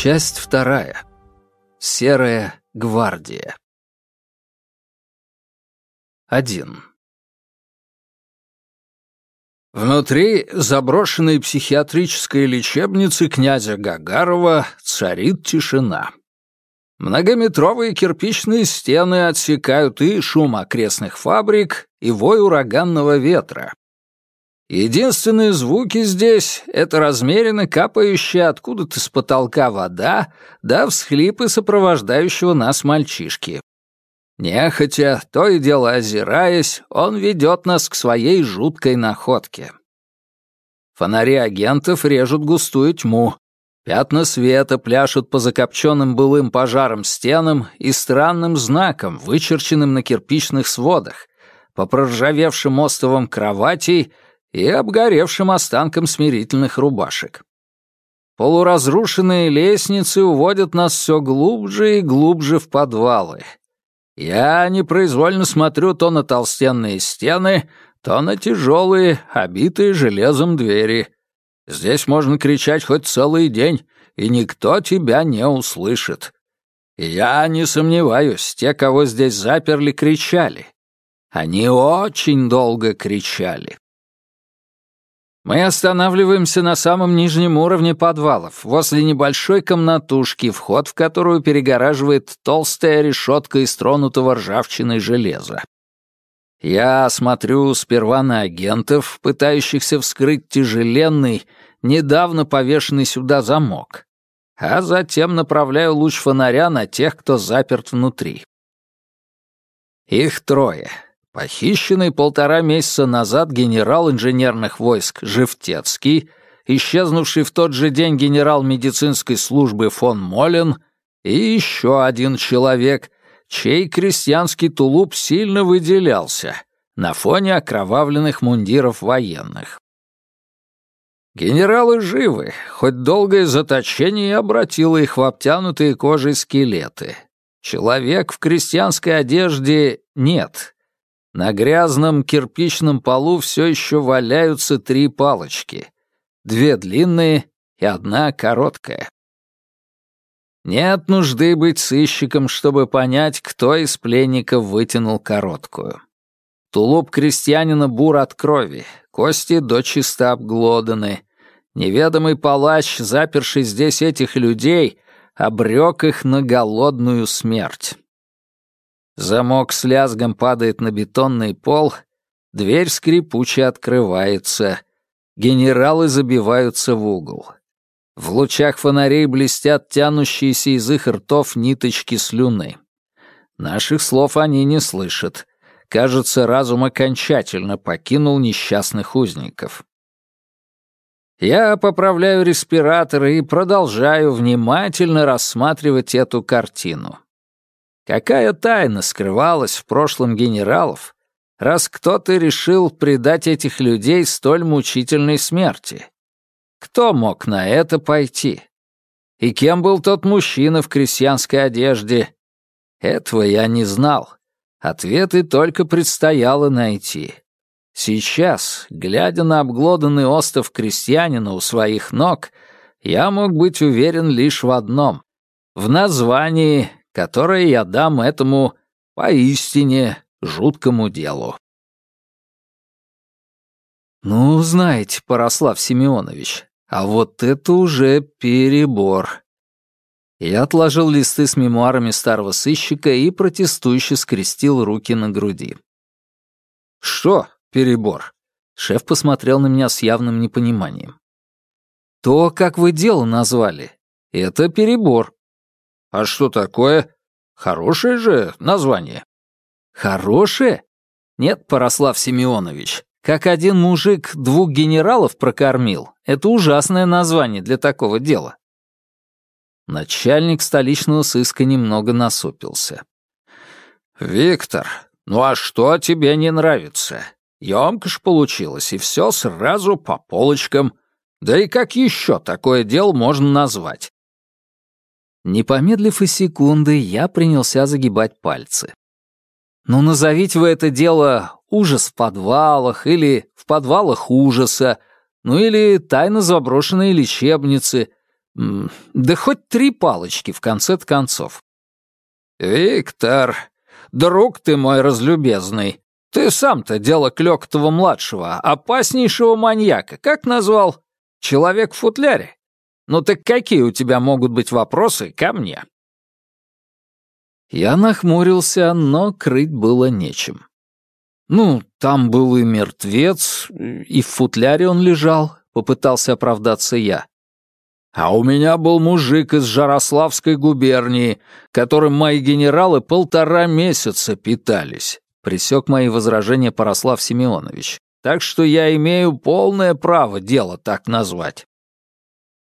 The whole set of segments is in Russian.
Часть вторая. Серая гвардия. Один. Внутри заброшенной психиатрической лечебницы князя Гагарова царит тишина. Многометровые кирпичные стены отсекают и шум окрестных фабрик, и вой ураганного ветра. Единственные звуки здесь — это размеренно капающая откуда-то с потолка вода, да всхлипы сопровождающего нас мальчишки. Нехотя, то и дело озираясь, он ведет нас к своей жуткой находке. Фонари агентов режут густую тьму, Пятна света пляшут по закопченным былым пожаром стенам и странным знаком, вычерченным на кирпичных сводах, по проржавевшим остовам кроватей и обгоревшим останкам смирительных рубашек. Полуразрушенные лестницы уводят нас все глубже и глубже в подвалы. Я непроизвольно смотрю то на толстенные стены, то на тяжелые, обитые железом двери — Здесь можно кричать хоть целый день, и никто тебя не услышит. я не сомневаюсь, те, кого здесь заперли, кричали. Они очень долго кричали. Мы останавливаемся на самом нижнем уровне подвалов, возле небольшой комнатушки, вход в которую перегораживает толстая решетка из тронутого ржавчиной железа. Я смотрю сперва на агентов, пытающихся вскрыть тяжеленный, недавно повешенный сюда замок, а затем направляю луч фонаря на тех, кто заперт внутри. Их трое. Похищенный полтора месяца назад генерал инженерных войск Живтецкий, исчезнувший в тот же день генерал медицинской службы фон Молен и еще один человек, чей крестьянский тулуп сильно выделялся на фоне окровавленных мундиров военных. Генералы живы, хоть долгое заточение обратило их в обтянутые кожей скелеты. Человек в крестьянской одежде нет. На грязном кирпичном полу все еще валяются три палочки. Две длинные и одна короткая. Нет нужды быть сыщиком, чтобы понять, кто из пленников вытянул короткую. Тулуп крестьянина бур от крови, кости до чисто обглоданы, Неведомый палач, заперший здесь этих людей, обрек их на голодную смерть. Замок с лязгом падает на бетонный пол, дверь скрипуче открывается, генералы забиваются в угол. В лучах фонарей блестят тянущиеся из их ртов ниточки слюны. Наших слов они не слышат. Кажется, разум окончательно покинул несчастных узников. Я поправляю респиратор и продолжаю внимательно рассматривать эту картину. Какая тайна скрывалась в прошлом генералов, раз кто-то решил предать этих людей столь мучительной смерти? Кто мог на это пойти? И кем был тот мужчина в крестьянской одежде? Этого я не знал. Ответы только предстояло найти. Сейчас, глядя на обглоданный остов крестьянина у своих ног, я мог быть уверен лишь в одном — в названии, которое я дам этому поистине жуткому делу. «Ну, знаете, Порослав Семенович, а вот это уже перебор». Я отложил листы с мемуарами старого сыщика и протестующе скрестил руки на груди. «Что?» перебор. Шеф посмотрел на меня с явным непониманием. То, как вы дело назвали, это перебор. А что такое? Хорошее же название. Хорошее? Нет, Порослав Семенович, как один мужик двух генералов прокормил, это ужасное название для такого дела. Начальник столичного сыска немного насупился. «Виктор, ну а что тебе не нравится? Ёмко ж получилось, и все сразу по полочкам. Да и как еще такое дело можно назвать? Не помедлив и секунды, я принялся загибать пальцы. Ну, назовите вы это дело «Ужас в подвалах» или «В подвалах ужаса», ну или «Тайна заброшенной лечебницы». Да хоть три палочки в конце концов. «Виктор, друг ты мой разлюбезный, ты сам-то дело Клёктова-младшего, опаснейшего маньяка, как назвал? Человек в футляре? Ну так какие у тебя могут быть вопросы ко мне?» Я нахмурился, но крыть было нечем. «Ну, там был и мертвец, и в футляре он лежал», — попытался оправдаться я. «А у меня был мужик из Жарославской губернии, которым мои генералы полтора месяца питались», — присек мои возражения Порослав Семенович. «Так что я имею полное право дело так назвать».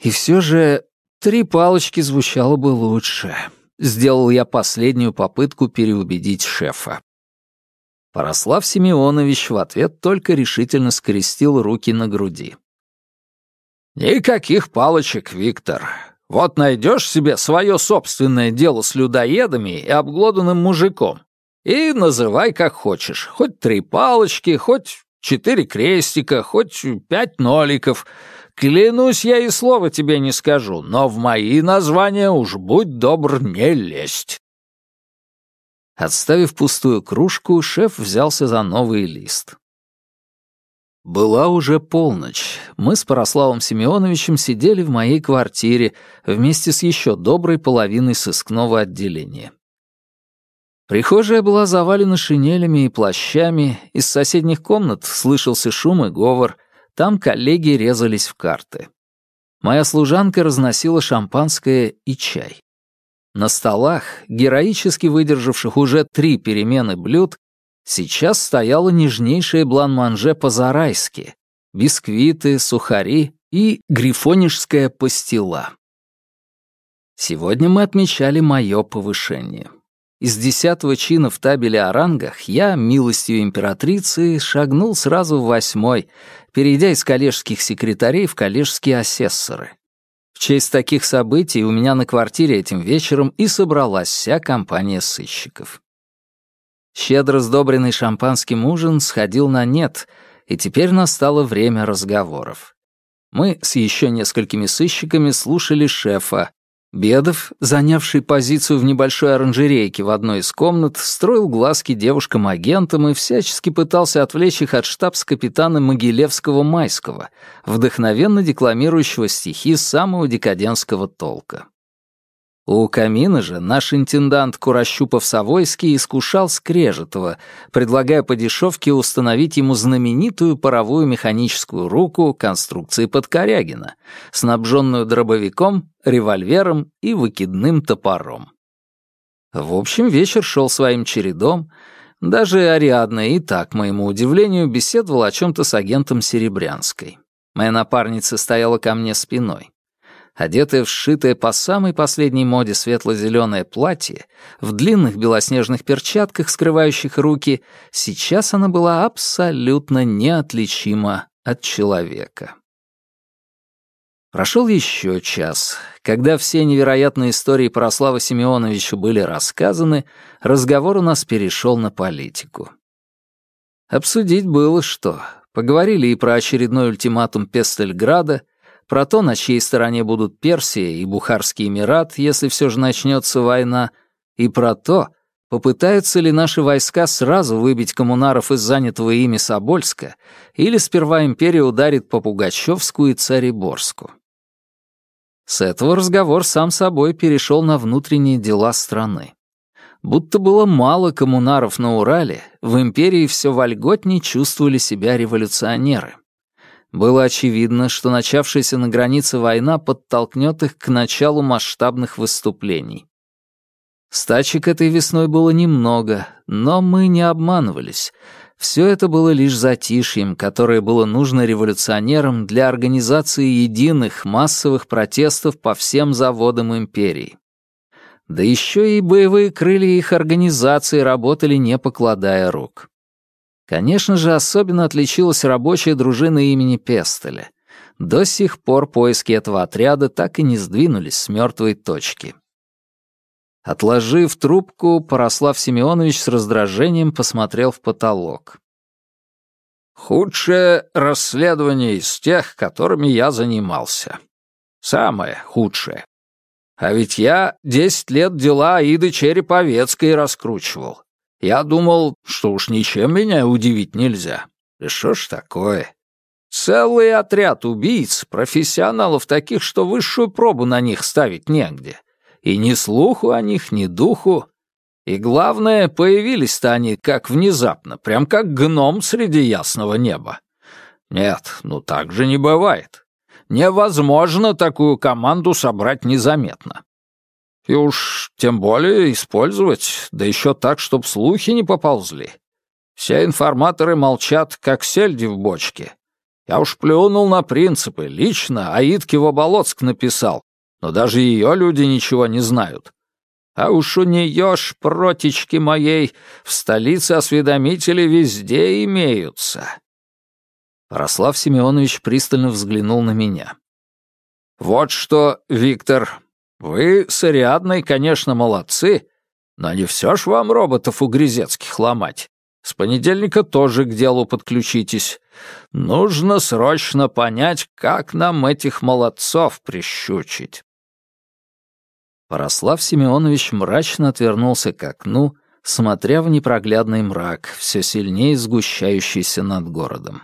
И все же три палочки звучало бы лучше. Сделал я последнюю попытку переубедить шефа. Порослав Семенович в ответ только решительно скрестил руки на груди. «Никаких палочек, Виктор. Вот найдешь себе свое собственное дело с людоедами и обглоданным мужиком, и называй как хочешь, хоть три палочки, хоть четыре крестика, хоть пять ноликов — Клянусь, я и слова тебе не скажу, но в мои названия уж будь добр не лезть. Отставив пустую кружку, шеф взялся за новый лист. Была уже полночь. Мы с Порославом Семеновичем сидели в моей квартире вместе с еще доброй половиной сыскного отделения. Прихожая была завалена шинелями и плащами, из соседних комнат слышался шум и говор — там коллеги резались в карты. Моя служанка разносила шампанское и чай. На столах, героически выдержавших уже три перемены блюд, сейчас стояло нежнейшее блан-манже по-зарайски, бисквиты, сухари и грифонишская пастила. Сегодня мы отмечали мое повышение. Из десятого чина в табеле о рангах я, милостью императрицы, шагнул сразу в восьмой, перейдя из коллежских секретарей в коллежские асессоры. В честь таких событий у меня на квартире этим вечером и собралась вся компания сыщиков. Щедро сдобренный шампанским ужин сходил на нет, и теперь настало время разговоров. Мы с еще несколькими сыщиками слушали шефа, Бедов, занявший позицию в небольшой оранжерейке в одной из комнат, строил глазки девушкам-агентам и всячески пытался отвлечь их от штабс-капитана Могилевского-Майского, вдохновенно декламирующего стихи самого декадентского толка. У камина же наш интендант Курощупов-Савойский искушал Скрежетова, предлагая по дешевке установить ему знаменитую паровую механическую руку конструкции Подкорягина, снабженную дробовиком, револьвером и выкидным топором. В общем, вечер шел своим чередом, даже Ариадна и так, к моему удивлению, беседовала о чем-то с агентом Серебрянской. Моя напарница стояла ко мне спиной. Одетая в сшитое по самой последней моде светло-зеленое платье, в длинных белоснежных перчатках, скрывающих руки, сейчас она была абсолютно неотличима от человека. Прошел еще час. Когда все невероятные истории про Слава Семеновича были рассказаны, разговор у нас перешел на политику. Обсудить было что. Поговорили и про очередной ультиматум Пестельграда, про то, на чьей стороне будут Персия и Бухарский Эмират, если все же начнется война, и про то, попытаются ли наши войска сразу выбить коммунаров из занятого ими Собольска, или сперва империя ударит по Пугачевску и Цариборску. С этого разговор сам собой перешел на внутренние дела страны. Будто было мало коммунаров на Урале, в империи все вольготнее чувствовали себя революционеры. Было очевидно, что начавшаяся на границе война подтолкнет их к началу масштабных выступлений. Стачек этой весной было немного, но мы не обманывались. Все это было лишь затишьем, которое было нужно революционерам для организации единых массовых протестов по всем заводам империи. Да еще и боевые крылья их организации работали не покладая рук. Конечно же, особенно отличилась рабочая дружина имени Пестеля. До сих пор поиски этого отряда так и не сдвинулись с мертвой точки. Отложив трубку, Порослав Семенович с раздражением посмотрел в потолок. «Худшее расследование из тех, которыми я занимался. Самое худшее. А ведь я десять лет дела Аиды Череповецкой раскручивал. Я думал, что уж ничем меня удивить нельзя. И что ж такое? Целый отряд убийц, профессионалов таких, что высшую пробу на них ставить негде. И ни слуху о них, ни духу. И главное, появились-то они как внезапно, прям как гном среди ясного неба. Нет, ну так же не бывает. Невозможно такую команду собрать незаметно. И уж тем более использовать, да еще так, чтоб слухи не поползли. Все информаторы молчат, как сельди в бочке. Я уж плюнул на принципы, лично Аидке в Оболоцк написал, но даже ее люди ничего не знают. А уж у нее ж, протички моей, в столице осведомители везде имеются. Рослав Семенович пристально взглянул на меня. «Вот что, Виктор, вы с Ариадной, конечно, молодцы, но не все ж вам роботов у Грязецких ломать. С понедельника тоже к делу подключитесь. Нужно срочно понять, как нам этих молодцов прищучить». Порослав Семенович мрачно отвернулся к окну, смотря в непроглядный мрак, все сильнее сгущающийся над городом.